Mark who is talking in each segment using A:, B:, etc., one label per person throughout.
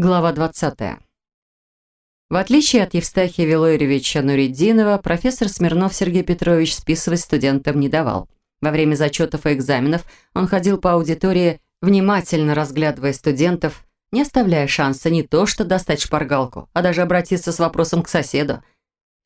A: Глава 20. В отличие от Евстахия Вилойревича Нуриддинова, профессор Смирнов Сергей Петрович списывать студентам не давал. Во время зачетов и экзаменов он ходил по аудитории, внимательно разглядывая студентов, не оставляя шанса не то что достать шпаргалку, а даже обратиться с вопросом к соседу.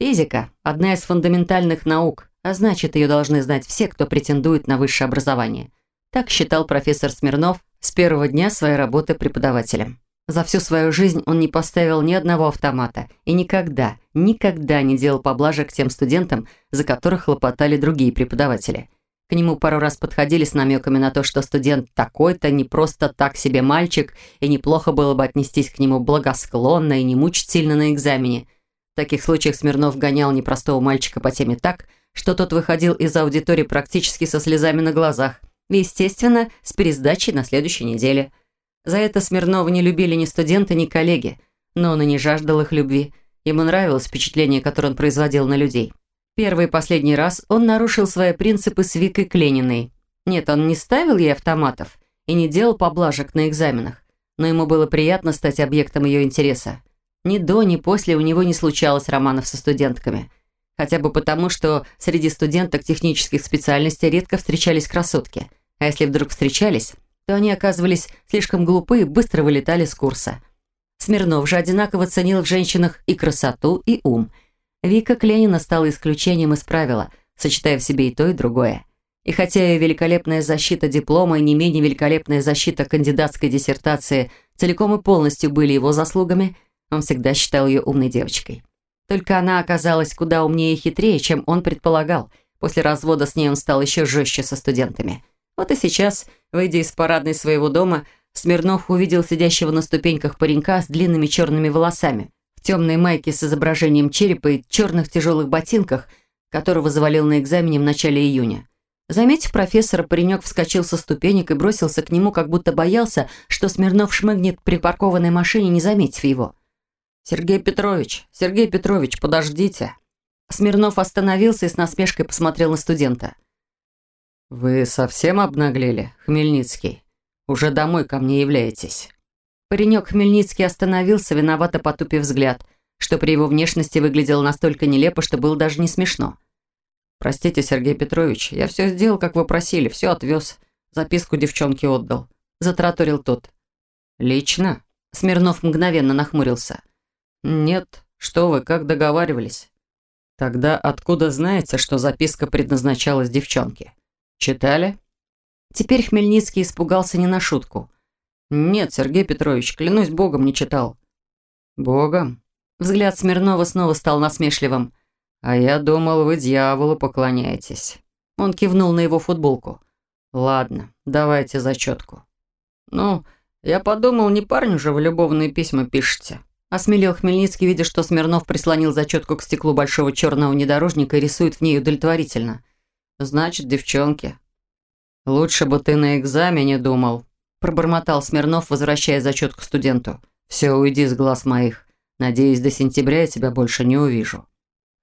A: Физика – одна из фундаментальных наук, а значит, ее должны знать все, кто претендует на высшее образование. Так считал профессор Смирнов с первого дня своей работы преподавателем. За всю свою жизнь он не поставил ни одного автомата и никогда, никогда не делал поблажек тем студентам, за которых хлопотали другие преподаватели. К нему пару раз подходили с намеками на то, что студент такой-то не просто так себе мальчик, и неплохо было бы отнестись к нему благосклонно и не мучить сильно на экзамене. В таких случаях Смирнов гонял непростого мальчика по теме так, что тот выходил из аудитории практически со слезами на глазах. И, естественно, с пересдачей на следующей неделе – за это Смирнова не любили ни студенты, ни коллеги, но он и не жаждал их любви. Ему нравилось впечатление, которое он производил на людей. Первый и последний раз он нарушил свои принципы с Викой Клениной. Нет, он не ставил ей автоматов и не делал поблажек на экзаменах, но ему было приятно стать объектом ее интереса. Ни до, ни после у него не случалось романов со студентками. Хотя бы потому, что среди студенток технических специальностей редко встречались красотки. А если вдруг встречались, то они оказывались слишком глупы и быстро вылетали с курса. Смирнов же одинаково ценил в женщинах и красоту, и ум. Вика Кленина стала исключением из правила, сочетая в себе и то, и другое. И хотя ее великолепная защита диплома и не менее великолепная защита кандидатской диссертации целиком и полностью были его заслугами, он всегда считал ее умной девочкой. Только она оказалась куда умнее и хитрее, чем он предполагал. После развода с ней он стал еще жестче со студентами – вот и сейчас, выйдя из парадной своего дома, Смирнов увидел сидящего на ступеньках паренька с длинными черными волосами, в темной майке с изображением черепа и черных тяжелых ботинках, которого завалил на экзамене в начале июня. Заметив профессора, паренек вскочил со ступенек и бросился к нему, как будто боялся, что Смирнов шмыгнет при паркованной машине, не заметив его. «Сергей Петрович, Сергей Петрович, подождите!» Смирнов остановился и с насмешкой посмотрел на студента. «Вы совсем обнаглели, Хмельницкий? Уже домой ко мне являетесь?» Паренек Хмельницкий остановился, виновато потупив взгляд, что при его внешности выглядело настолько нелепо, что было даже не смешно. «Простите, Сергей Петрович, я все сделал, как вы просили, все отвез. Записку девчонке отдал». Затраторил тот. «Лично?» Смирнов мгновенно нахмурился. «Нет, что вы, как договаривались?» «Тогда откуда знаете, что записка предназначалась девчонке?» «Читали?» Теперь Хмельницкий испугался не на шутку. «Нет, Сергей Петрович, клянусь богом, не читал». «Богом?» Взгляд Смирнова снова стал насмешливым. «А я думал, вы дьяволу поклоняетесь». Он кивнул на его футболку. «Ладно, давайте зачетку». «Ну, я подумал, не парню же вы любовные письма пишете». Осмелел Хмельницкий, видя, что Смирнов прислонил зачетку к стеклу большого черного внедорожника и рисует в ней удовлетворительно. Значит, девчонки. Лучше бы ты на экзамене думал, пробормотал Смирнов, возвращая зачет к студенту. Все, уйди с глаз моих. Надеюсь, до сентября я тебя больше не увижу.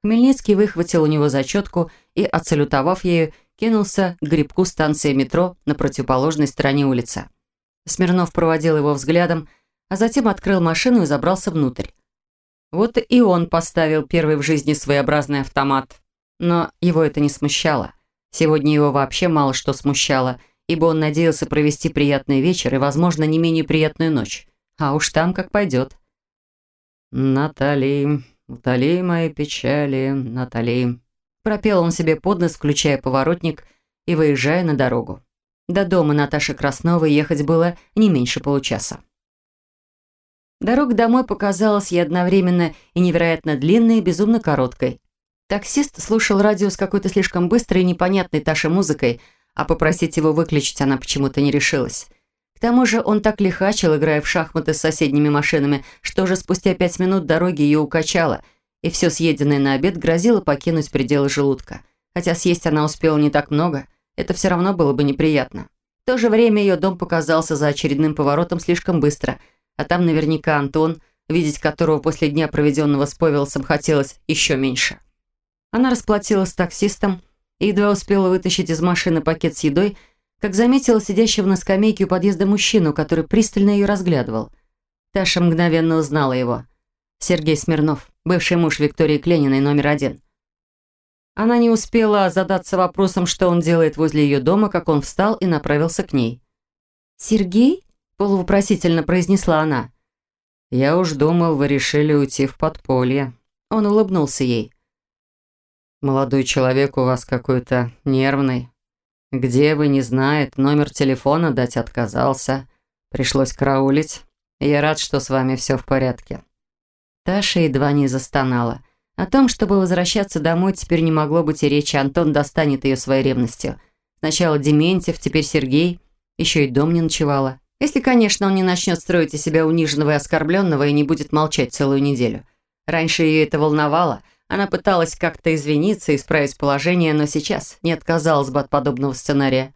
A: Хмельницкий выхватил у него зачетку и, отсалютовав ею, кинулся к грибку станции метро на противоположной стороне улицы. Смирнов проводил его взглядом, а затем открыл машину и забрался внутрь. Вот и он поставил первый в жизни своеобразный автомат. Но его это не смущало. Сегодня его вообще мало что смущало, ибо он надеялся провести приятный вечер и, возможно, не менее приятную ночь. А уж там как пойдет. «Натали, утоли мои печали, Натали», пропел он себе под нос, включая поворотник и выезжая на дорогу. До дома Наташи Красновой ехать было не меньше получаса. Дорога домой показалась ей одновременно и невероятно длинной и безумно короткой. Таксист слушал радио с какой-то слишком быстрой и непонятной Таше музыкой, а попросить его выключить она почему-то не решилась. К тому же он так лихачил, играя в шахматы с соседними машинами, что уже спустя пять минут дороги ее укачало, и все съеденное на обед грозило покинуть пределы желудка. Хотя съесть она успела не так много, это все равно было бы неприятно. В то же время ее дом показался за очередным поворотом слишком быстро, а там наверняка Антон, видеть которого после дня, проведенного с Повелсом, хотелось еще меньше. Она расплатилась с таксистом и едва успела вытащить из машины пакет с едой, как заметила сидящего на скамейке у подъезда мужчину, который пристально ее разглядывал. Таша мгновенно узнала его. Сергей Смирнов, бывший муж Виктории Клениной, номер один. Она не успела задаться вопросом, что он делает возле ее дома, как он встал и направился к ней. «Сергей?» – полувопросительно произнесла она. «Я уж думал, вы решили уйти в подполье». Он улыбнулся ей. «Молодой человек у вас какой-то нервный. Где вы, не знает, номер телефона дать отказался. Пришлось караулить. Я рад, что с вами все в порядке». Таша едва не застонала. О том, чтобы возвращаться домой, теперь не могло быть и речи. Антон достанет ее своей ревностью. Сначала Дементьев, теперь Сергей. Еще и дом не ночевала. Если, конечно, он не начнет строить из себя униженного и оскорбленного и не будет молчать целую неделю. Раньше ее это волновало. Она пыталась как-то извиниться и исправить положение, но сейчас не отказалась бы от подобного сценария.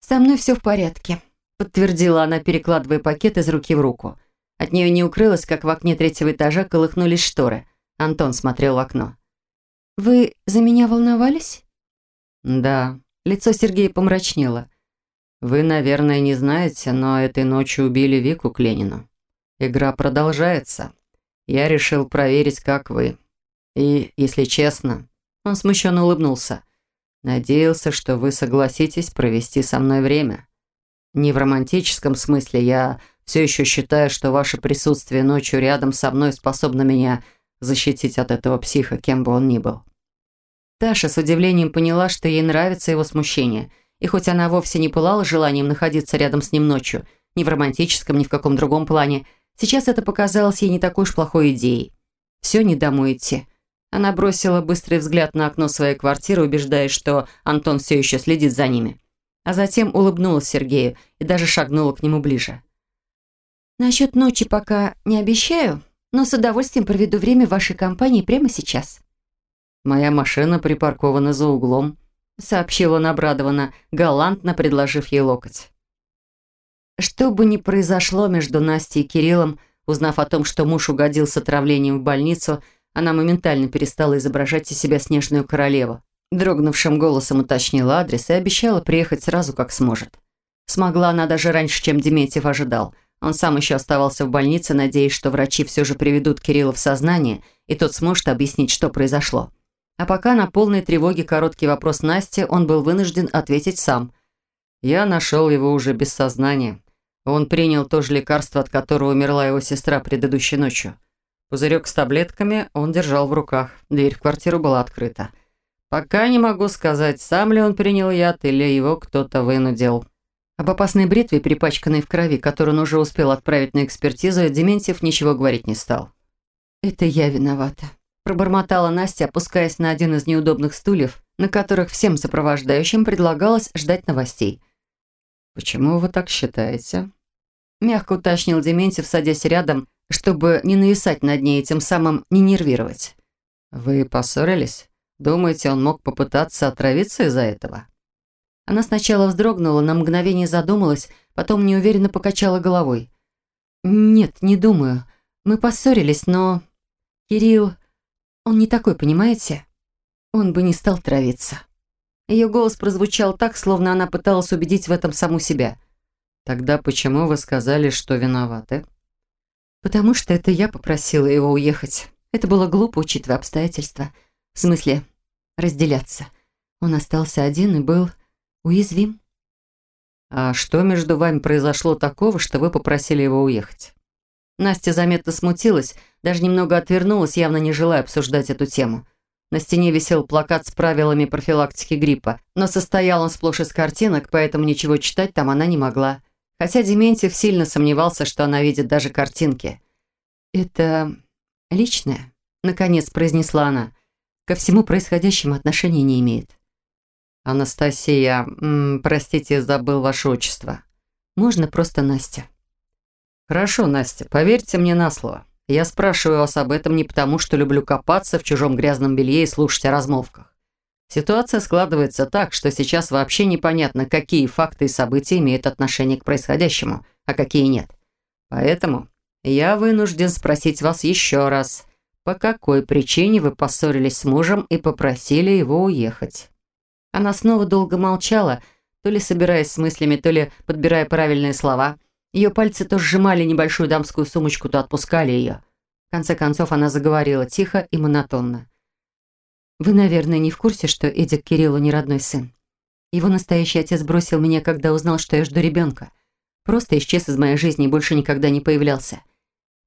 A: «Со мной все в порядке», — подтвердила она, перекладывая пакет из руки в руку. От нее не укрылось, как в окне третьего этажа колыхнулись шторы. Антон смотрел в окно. «Вы за меня волновались?» «Да». Лицо Сергея помрачнело. «Вы, наверное, не знаете, но этой ночью убили Вику Кленину. Игра продолжается. Я решил проверить, как вы. И, если честно...» Он смущенно улыбнулся. «Надеялся, что вы согласитесь провести со мной время. Не в романтическом смысле, я все еще считаю, что ваше присутствие ночью рядом со мной способно меня защитить от этого психа, кем бы он ни был. Таша с удивлением поняла, что ей нравится его смущение. И хоть она вовсе не пылала желанием находиться рядом с ним ночью, ни в романтическом, ни в каком другом плане, сейчас это показалось ей не такой уж плохой идеей. Все не домой идти. Она бросила быстрый взгляд на окно своей квартиры, убеждаясь, что Антон все еще следит за ними. А затем улыбнулась Сергею и даже шагнула к нему ближе. «Насчет ночи пока не обещаю, но с удовольствием проведу время в вашей компании прямо сейчас».
B: «Моя машина припаркована за углом», — сообщил он обрадованно, галантно предложив ей локоть.
A: Что бы ни произошло между Настей и Кириллом, узнав о том, что муж угодил с отравлением в больницу, она моментально перестала изображать из себя снежную королеву. Дрогнувшим голосом уточнила адрес и обещала приехать сразу, как сможет. Смогла она даже раньше, чем Дементьев ожидал. Он сам еще оставался в больнице, надеясь, что врачи все же приведут Кирилла в сознание, и тот сможет объяснить, что произошло. А пока на полной тревоге короткий вопрос Насти он был вынужден ответить сам.
B: «Я нашел его уже без сознания. Он принял то же лекарство, от которого умерла его сестра предыдущей ночью. Пузырек с таблетками он держал в руках. Дверь в квартиру была открыта. Пока не могу сказать, сам ли он принял яд или его кто-то вынудил».
A: Об опасной бритве, перепачканной в крови, которую он уже успел отправить на экспертизу, Дементьев ничего говорить не стал. «Это я виновата», – пробормотала Настя, опускаясь на один из неудобных стульев, на которых всем сопровождающим предлагалось ждать новостей.
B: «Почему вы так считаете?»
A: Мягко уточнил Дементьев, садясь рядом, чтобы не нависать над ней и тем самым не нервировать.
B: «Вы поссорились? Думаете, он мог попытаться отравиться из-за этого?»
A: Она сначала вздрогнула, на мгновение задумалась, потом неуверенно покачала головой. «Нет, не думаю. Мы поссорились, но... Кирилл... Он не такой, понимаете? Он бы не стал травиться». Ее голос прозвучал так, словно она пыталась убедить в этом саму себя.
B: «Тогда почему вы сказали, что виноваты?»
A: «Потому что это я попросила его уехать. Это было глупо, учитывая обстоятельства. В смысле, разделяться. Он остался один и был уязвим.
B: А что между вами произошло такого, что вы попросили его уехать?
A: Настя заметно смутилась, даже немного отвернулась, явно не желая обсуждать эту тему. На стене висел плакат с правилами профилактики гриппа, но состоял он сплошь из картинок, поэтому ничего читать там она не могла. Хотя Дементьев сильно сомневался, что она видит даже картинки. «Это личное», — наконец произнесла она. «Ко всему происходящему отношения не имеет».
B: «Анастасия, м -м, простите, забыл ваше отчество».
A: «Можно просто Настя».
B: «Хорошо, Настя, поверьте мне на слово. Я спрашиваю вас об этом не потому, что люблю копаться в чужом грязном белье и слушать о размолвках. Ситуация складывается так, что сейчас вообще непонятно, какие факты и события имеют отношение к происходящему, а какие нет. Поэтому я вынужден спросить вас еще раз, по какой причине вы поссорились с мужем и попросили его уехать?»
A: Она снова долго молчала, то ли собираясь с мыслями, то ли подбирая правильные слова. Ее пальцы то сжимали небольшую дамскую сумочку, то отпускали ее. В конце концов она заговорила тихо и монотонно. «Вы, наверное, не в курсе, что Эдик Кириллу не родной сын. Его настоящий отец бросил меня, когда узнал, что я жду ребенка. Просто исчез из моей жизни и больше никогда не появлялся.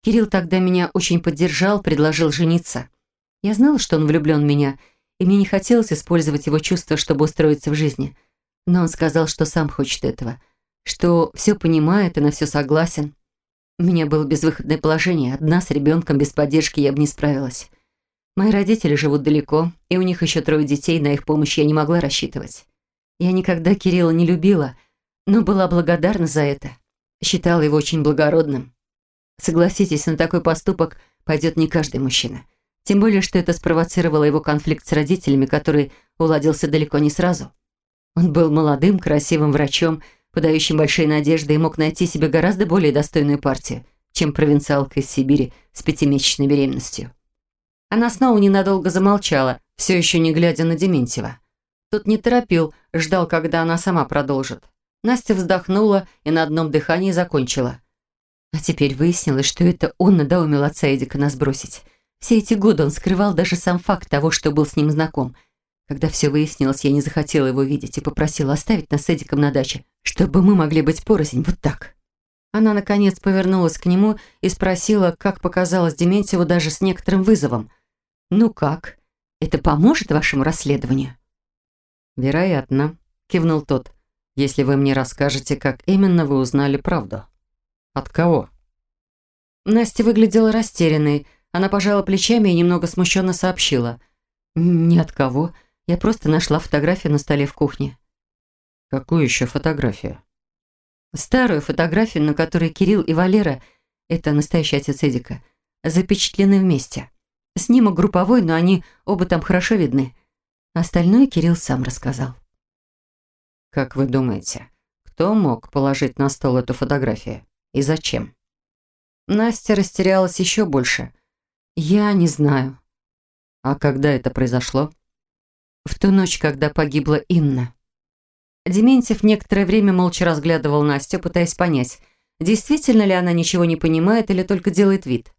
A: Кирилл тогда меня очень поддержал, предложил жениться. Я знала, что он влюблен в меня, и мне не хотелось использовать его чувства, чтобы устроиться в жизни. Но он сказал, что сам хочет этого, что все понимает и на все согласен. У меня было безвыходное положение, одна с ребенком без поддержки я бы не справилась. Мои родители живут далеко, и у них еще трое детей, на их помощь я не могла рассчитывать. Я никогда Кирилла не любила, но была благодарна за это. Считала его очень благородным. Согласитесь, на такой поступок пойдет не каждый мужчина. Тем более, что это спровоцировало его конфликт с родителями, который уладился далеко не сразу. Он был молодым, красивым врачом, подающим большие надежды и мог найти себе гораздо более достойную партию, чем провинциалка из Сибири с пятимесячной беременностью. Она снова ненадолго замолчала, все еще не глядя на Дементьева. Тот не торопил, ждал, когда она сама продолжит. Настя вздохнула и на одном дыхании закончила. А теперь выяснилось, что это он надоумил отца Эдика нас бросить. Все эти годы он скрывал даже сам факт того, что был с ним знаком. Когда все выяснилось, я не захотела его видеть и попросила оставить нас с Эдиком на даче, чтобы мы могли быть порознь, вот так. Она, наконец, повернулась к нему и спросила, как показалось Дементьеву даже с некоторым вызовом. «Ну как? Это поможет вашему расследованию?»
B: «Вероятно», — кивнул тот, «если вы мне расскажете, как именно вы узнали правду». «От кого?»
A: Настя выглядела растерянной. Она пожала плечами и немного смущенно сообщила. «Ни от кого. Я просто нашла фотографию на столе в кухне».
B: «Какую еще фотографию?»
A: Старую фотографию, на которой Кирилл и Валера, это настоящий отец Эдика, запечатлены вместе. Снимок групповой, но они оба там хорошо видны. Остальное Кирилл сам рассказал.
B: «Как вы думаете, кто мог положить на стол эту фотографию? И зачем?»
A: Настя растерялась еще больше. «Я не знаю».
B: «А когда это произошло?»
A: «В ту ночь, когда погибла Инна». Дементьев некоторое время молча разглядывал Настю, пытаясь понять, действительно ли она ничего не понимает или только делает вид.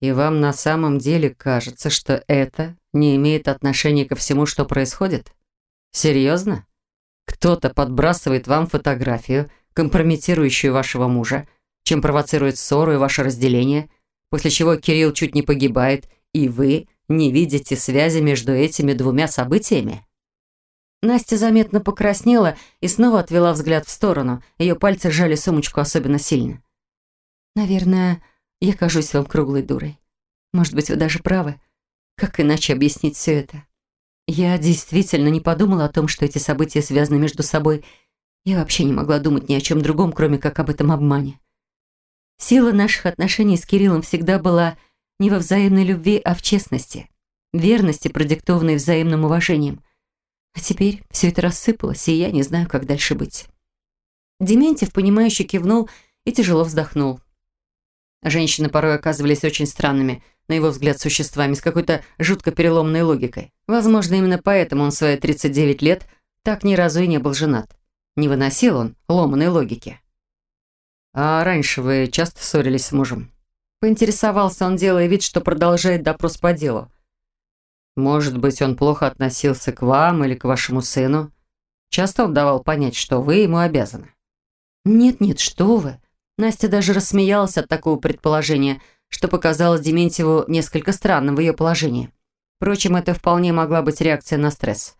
B: «И вам на самом деле кажется, что это не имеет отношения ко всему, что происходит? Серьезно? Кто-то подбрасывает вам фотографию, компрометирующую вашего мужа, чем провоцирует ссору и ваше разделение, после чего Кирилл чуть не погибает, и вы не видите связи между этими двумя событиями?
A: Настя заметно покраснела и снова отвела взгляд в сторону. Ее пальцы сжали сумочку особенно сильно. «Наверное, я кажусь вам круглой дурой. Может быть, вы даже правы. Как иначе объяснить все это? Я действительно не подумала о том, что эти события связаны между собой. Я вообще не могла думать ни о чем другом, кроме как об этом обмане. Сила наших отношений с Кириллом всегда была не во взаимной любви, а в честности, верности, продиктованной взаимным уважением. А теперь все это рассыпалось, и я не знаю, как дальше быть. Дементьев, понимающе кивнул и тяжело вздохнул. Женщины порой оказывались очень странными – на его взгляд, существами с какой-то жутко переломной логикой. Возможно, именно поэтому он в свои 39 лет так ни разу и не был женат. Не выносил он ломаной логики. «А раньше вы часто ссорились с мужем?» Поинтересовался он, делая вид, что продолжает допрос по делу. «Может быть, он плохо относился к вам или к вашему сыну? Часто он давал понять, что вы ему обязаны?» «Нет-нет, что вы!» Настя даже рассмеялась от такого предположения – что показалось Дементьеву несколько странным в ее положении. Впрочем, это вполне могла быть реакция на стресс.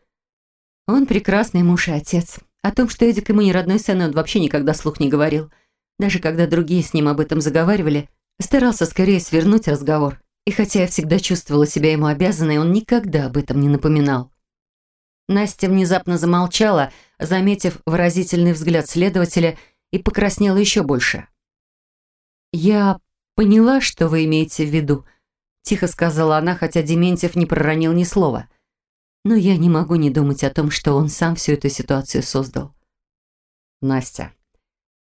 A: Он прекрасный муж и отец. О том, что Эдик ему не родной сын, он вообще никогда слух не говорил. Даже когда другие с ним об этом заговаривали, старался скорее свернуть разговор. И хотя я всегда чувствовала себя ему обязанной, он никогда об этом не напоминал. Настя внезапно замолчала, заметив выразительный взгляд следователя, и покраснела еще больше. «Я «Поняла, что вы имеете в виду», – тихо сказала она, хотя Дементьев не проронил ни слова. «Но я не могу не думать о том, что он сам всю эту ситуацию создал».
B: «Настя,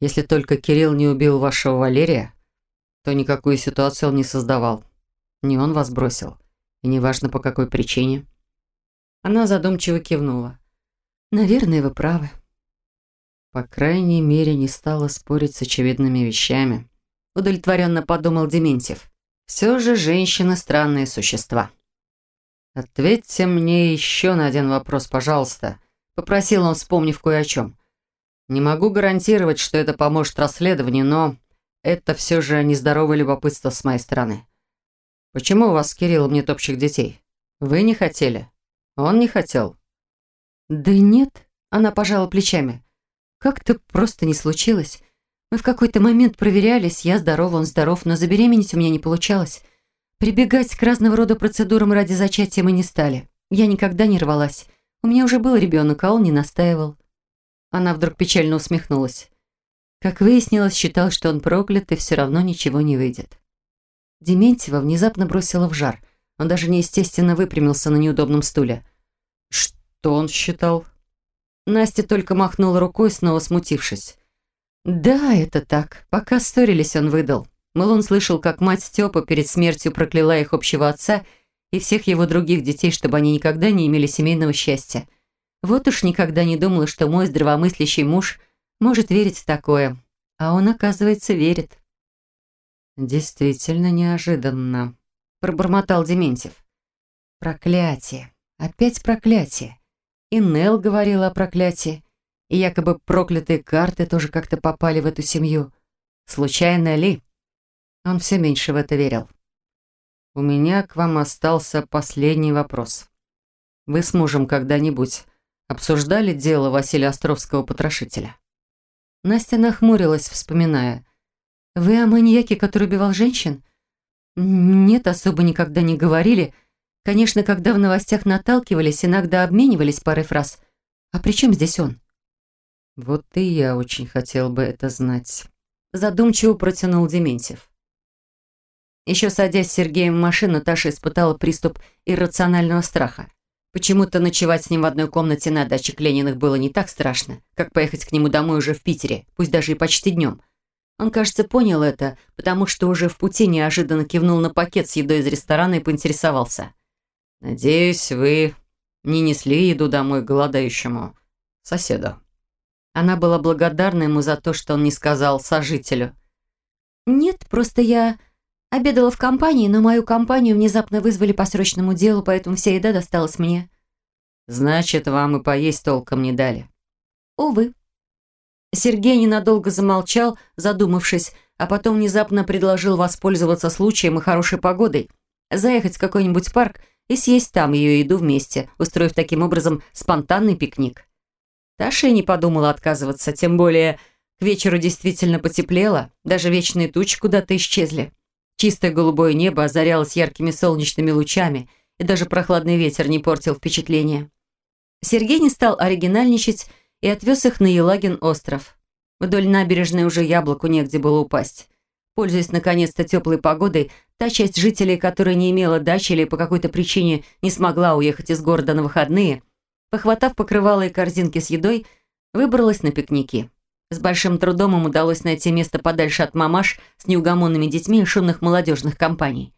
B: если только Кирилл не убил вашего Валерия, то никакую ситуацию он не создавал. Не он вас бросил. И неважно, по какой причине».
A: Она задумчиво кивнула. «Наверное, вы правы».
B: По крайней мере, не стала спорить с очевидными вещами. Удовлетворенно подумал Дементьев. Все же женщины странные существа. «Ответьте мне еще на один вопрос, пожалуйста», — попросил он, вспомнив кое о чем. «Не могу гарантировать, что это поможет расследованию, но это все же нездоровое любопытство с моей стороны. Почему у вас с Кириллом нет общих детей? Вы не хотели? Он не хотел?»
A: «Да нет», — она пожала плечами. «Как-то просто не случилось. Мы в какой-то момент проверялись, я здорова, он здоров, но забеременеть у меня не получалось. Прибегать к разного рода процедурам ради зачатия мы не стали. Я никогда не рвалась. У меня уже был ребенок, а он не настаивал». Она вдруг печально усмехнулась. Как выяснилось, считал, что он проклят, и все равно ничего не выйдет. Дементьева внезапно бросила в жар. Он даже неестественно выпрямился на неудобном стуле.
B: «Что он считал?»
A: Настя только махнула рукой, снова смутившись. «Да, это так. Пока ссорились, он выдал. Мол, он слышал, как мать Степа перед смертью прокляла их общего отца и всех его других детей, чтобы они никогда не имели семейного счастья. Вот уж никогда не думала, что мой здравомыслящий муж может верить в такое. А он, оказывается, верит.
B: «Действительно неожиданно», – пробормотал Дементьев.
A: «Проклятие. Опять проклятие. И Нел говорила о проклятии. И якобы проклятые карты тоже как-то попали в эту семью. Случайно ли?» Он все меньше в это верил.
B: «У меня к вам остался последний вопрос. Вы с мужем когда-нибудь обсуждали дело Василия Островского потрошителя?»
A: Настя нахмурилась, вспоминая. «Вы о маньяке, который убивал женщин?» «Нет, особо никогда не говорили. Конечно, когда в новостях наталкивались, иногда обменивались парой фраз. А при чем здесь он?»
B: «Вот и я очень хотел бы это знать», –
A: задумчиво протянул Дементьев. Еще садясь с Сергеем в машину, Таша испытала приступ иррационального страха. Почему-то ночевать с ним в одной комнате на даче Клениных было не так страшно, как поехать к нему домой уже в Питере, пусть даже и почти днем. Он, кажется, понял это, потому что уже в пути неожиданно кивнул на пакет с едой из ресторана и поинтересовался.
B: «Надеюсь, вы не несли еду домой голодающему соседу?»
A: Она была благодарна ему за то, что он не сказал сожителю. «Нет, просто я Обедала в компании, но мою компанию внезапно вызвали по срочному делу, поэтому вся еда досталась мне.
B: Значит, вам и поесть толком не дали.
A: Увы. Сергей ненадолго замолчал, задумавшись, а потом внезапно предложил воспользоваться случаем и хорошей погодой, заехать в какой-нибудь парк и съесть там ее еду вместе, устроив таким образом спонтанный пикник. Таша и не подумала отказываться, тем более к вечеру действительно потеплело, даже вечные тучи куда-то исчезли. Чистое голубое небо озарялось яркими солнечными лучами, и даже прохладный ветер не портил впечатление. Сергей не стал оригинальничать и отвез их на Елагин остров. Вдоль набережной уже яблоку негде было упасть. Пользуясь наконец-то теплой погодой, та часть жителей, которая не имела дачи или по какой-то причине не смогла уехать из города на выходные, похватав покрывало и корзинки с едой, выбралась на пикники. С большим трудом им удалось найти место подальше от мамаш с неугомонными детьми и шумных молодежных компаний.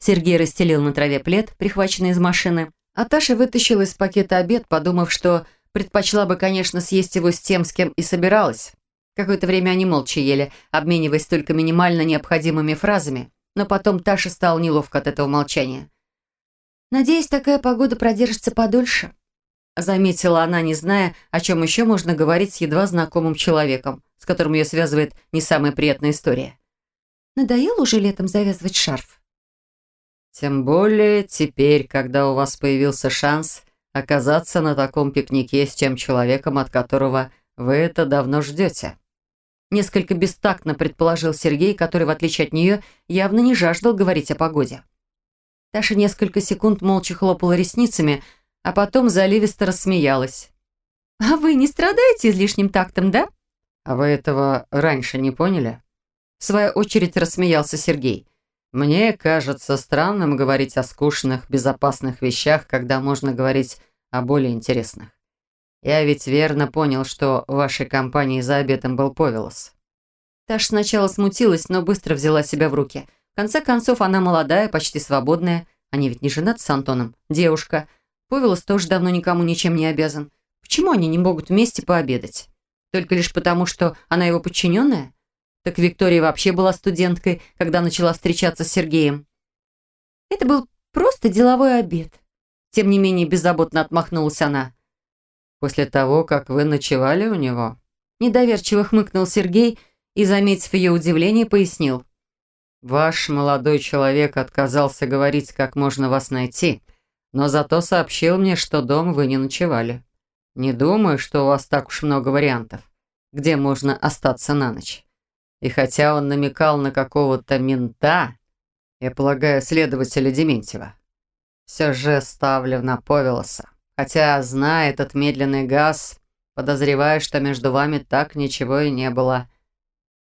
A: Сергей расстелил на траве плед, прихваченный из машины, а Таша вытащила из пакета обед, подумав, что предпочла бы, конечно, съесть его с тем, с кем и собиралась. Какое-то время они молча ели, обмениваясь только минимально необходимыми фразами, но потом Таша стала неловко от этого молчания. «Надеюсь, такая погода продержится подольше», Заметила она, не зная, о чем еще можно говорить с едва знакомым человеком, с которым ее связывает не самая приятная история. «Надоело уже летом завязывать шарф?»
B: «Тем более теперь, когда у вас появился шанс оказаться на таком пикнике с тем человеком, от которого вы это давно ждете».
A: Несколько бестактно предположил Сергей, который, в отличие от нее, явно не жаждал говорить о погоде. Таша несколько секунд молча хлопала ресницами, а потом заливисто рассмеялась. «А вы не страдаете излишним тактом, да?»
B: «А вы этого раньше не поняли?»
A: В свою очередь рассмеялся Сергей.
B: «Мне кажется странным говорить о скучных, безопасных вещах, когда можно говорить о более интересных. Я ведь верно понял, что вашей компании за обедом был Повелос».
A: Таш сначала смутилась, но быстро взяла себя в руки. В конце концов, она молодая, почти свободная. Они ведь не женаты с Антоном. Девушка – Повелос тоже давно никому ничем не обязан. Почему они не могут вместе пообедать? Только лишь потому, что она его подчиненная? Так Виктория вообще была студенткой, когда начала встречаться с Сергеем. Это был просто деловой обед. Тем не менее, беззаботно отмахнулась она.
B: После того, как вы ночевали у него?
A: Недоверчиво хмыкнул Сергей и, заметив ее удивление, пояснил.
B: Ваш молодой человек отказался говорить, как можно вас найти, но зато сообщил мне, что дома вы не ночевали. Не думаю, что у вас так уж много вариантов, где можно остаться на ночь. И хотя он намекал на какого-то мента, я полагаю, следователя Дементьева, все же ставлю на Повелоса. Хотя, зная этот медленный газ, подозреваю, что между вами так ничего и не было.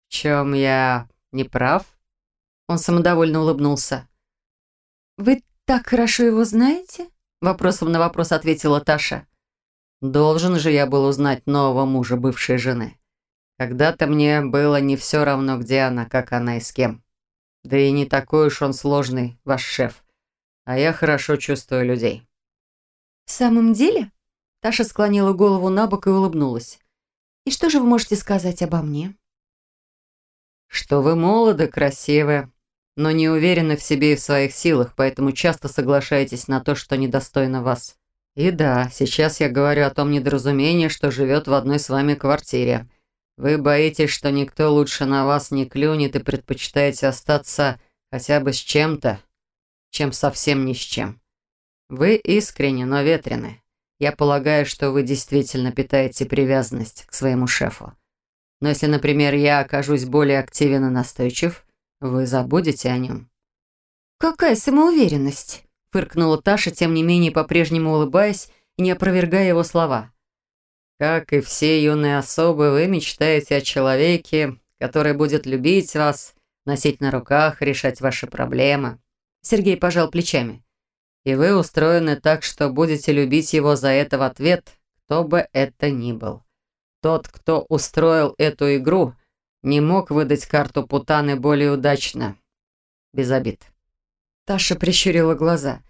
B: В чем я не прав?
A: Он самодовольно улыбнулся. «Вы так хорошо его знаете?» Вопросом на вопрос ответила Таша.
B: «Должен же я был узнать нового мужа бывшей жены. Когда-то мне было не все равно, где она, как она и с кем. Да и не такой уж он сложный, ваш шеф. А я хорошо чувствую людей».
A: «В самом деле?» Таша склонила голову на бок и улыбнулась. «И что же вы можете сказать обо мне?»
B: «Что вы молоды, красивы, но не уверены в себе и в своих силах, поэтому часто соглашаетесь на то, что недостойно вас. И да, сейчас я говорю о том недоразумении, что живет в одной с вами квартире. Вы боитесь, что никто лучше на вас не клюнет и предпочитаете остаться хотя бы с чем-то, чем совсем ни с чем. Вы искренне, но ветрены. Я полагаю, что вы действительно питаете привязанность к своему шефу. Но если, например, я окажусь более активен и настойчив, вы забудете о нем.
A: «Какая самоуверенность!» – фыркнула Таша, тем не менее по-прежнему улыбаясь и не опровергая его слова.
B: «Как и все юные особы, вы мечтаете о человеке, который будет любить вас, носить на руках, решать ваши проблемы».
A: Сергей пожал плечами.
B: «И вы устроены так, что будете любить его за это в ответ, кто бы это ни был. Тот, кто устроил эту игру, не мог выдать карту Путаны более удачно. Без обид.
A: Таша прищурила глаза.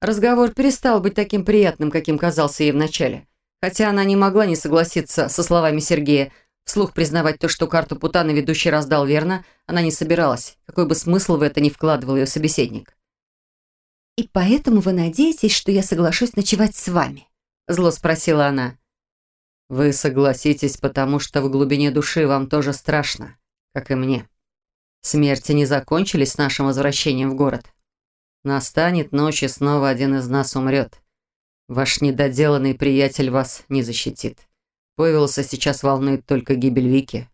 A: Разговор перестал быть таким приятным, каким казался ей вначале. Хотя она не могла не согласиться со словами Сергея. Вслух признавать то, что карту Путаны ведущий раздал верно, она не собиралась. Какой бы смысл в это ни вкладывал ее собеседник. «И поэтому вы надеетесь, что я соглашусь ночевать с вами?» Зло спросила она.
B: Вы согласитесь, потому что в глубине души вам тоже страшно, как и мне. Смерти не закончились с нашим возвращением в город. Настанет ночь, и снова один из нас умрет. Ваш недоделанный приятель вас не защитит. Повелся сейчас волнует только гибель Вики.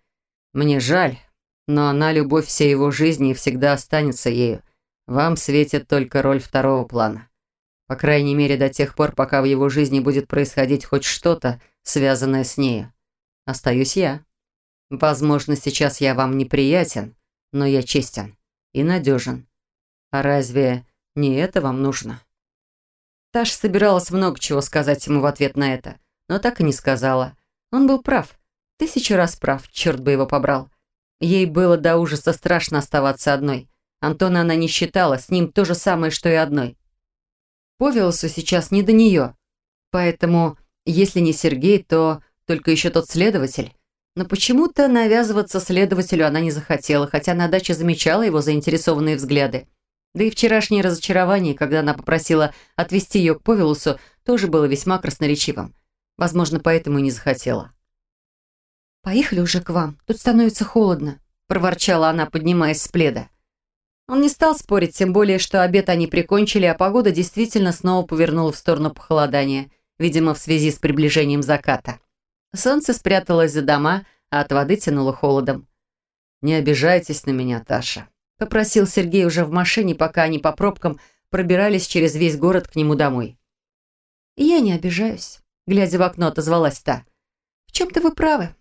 B: Мне жаль, но она любовь всей его жизни и всегда останется ею. Вам светит только роль второго плана. По крайней мере, до тех пор, пока в его жизни будет происходить хоть что-то, связанное с нею. Остаюсь я. Возможно, сейчас я вам неприятен, но я честен и надежен. А разве не это вам нужно?»
A: Таша собиралась много чего сказать ему в ответ на это, но так и не сказала. Он был прав. Тысячу раз прав, черт бы его побрал. Ей было до ужаса страшно оставаться одной. Антона она не считала, с ним то же самое, что и одной. По сейчас не до нее. Поэтому, если не Сергей, то только еще тот следователь. Но почему-то навязываться следователю она не захотела, хотя на даче замечала его заинтересованные взгляды. Да и вчерашнее разочарование, когда она попросила отвезти ее к Повелусу, тоже было весьма красноречивым. Возможно, поэтому и не захотела. «Поехали уже к вам, тут становится холодно», – проворчала она, поднимаясь с пледа. Он не стал спорить, тем более, что обед они прикончили, а погода действительно снова повернула в сторону похолодания, видимо, в связи с приближением заката. Солнце спряталось за дома, а от воды тянуло холодом.
B: «Не обижайтесь на меня, Таша», —
A: попросил Сергей уже в машине, пока они по пробкам пробирались через весь город к нему домой. «Я не обижаюсь», — глядя в окно, отозвалась та. «В чем-то вы правы.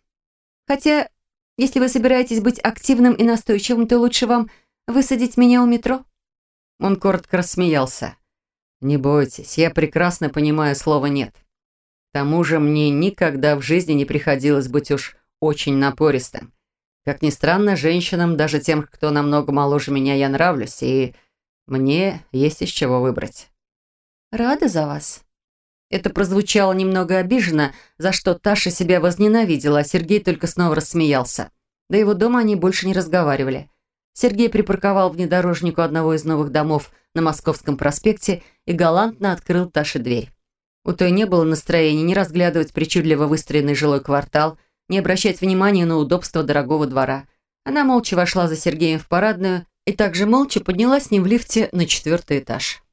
A: Хотя, если вы собираетесь быть активным и настойчивым, то лучше вам Высадить меня у метро?»
B: Он коротко рассмеялся. «Не бойтесь, я прекрасно понимаю слово «нет». К тому же мне никогда в жизни не приходилось быть уж очень напористым. Как ни странно, женщинам, даже тем, кто намного моложе меня, я нравлюсь, и мне есть из чего выбрать».
A: «Рада за вас». Это прозвучало немного обиженно, за что Таша себя возненавидела, а Сергей только снова рассмеялся. До его дома они больше не разговаривали. Сергей припарковал внедорожнику одного из новых домов на Московском проспекте и галантно открыл Таше дверь. У той не было настроения ни разглядывать причудливо выстроенный жилой квартал, ни обращать внимания на удобство дорогого двора. Она молча вошла за Сергеем в парадную и также молча поднялась с ним в лифте на четвертый этаж.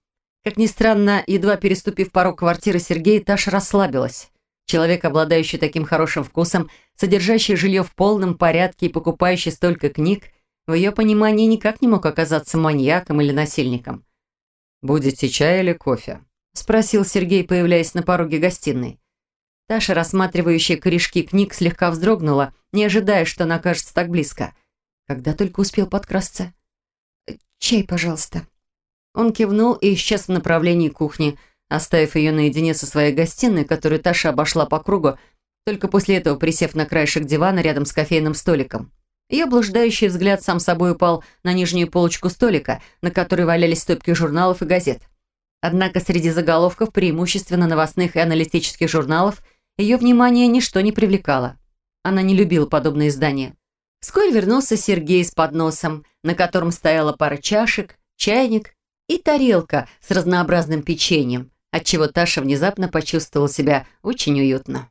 A: Как ни странно, едва переступив порог квартиры Сергея, Таша расслабилась. Человек, обладающий таким хорошим вкусом, содержащий жилье в полном порядке и покупающий столько книг, в ее понимании никак не мог оказаться маньяком или насильником.
B: «Будете чай или кофе?» – спросил Сергей, появляясь на пороге гостиной.
A: Таша, рассматривающая корешки книг, слегка вздрогнула, не ожидая, что она окажется так близко. Когда только успел подкрасться. «Чай, пожалуйста». Он кивнул и исчез в направлении кухни, оставив ее наедине со своей гостиной, которую Таша обошла по кругу, только после этого присев на краешек дивана рядом с кофейным столиком. Ее блуждающий взгляд сам собой упал на нижнюю полочку столика, на которой валялись стопки журналов и газет. Однако среди заголовков, преимущественно новостных и аналитических журналов, ее внимание ничто не привлекало. Она не любила подобные издания. Вскоре вернулся Сергей с подносом, на котором стояла пара чашек, чайник и тарелка с разнообразным печеньем, отчего Таша внезапно почувствовала себя очень уютно.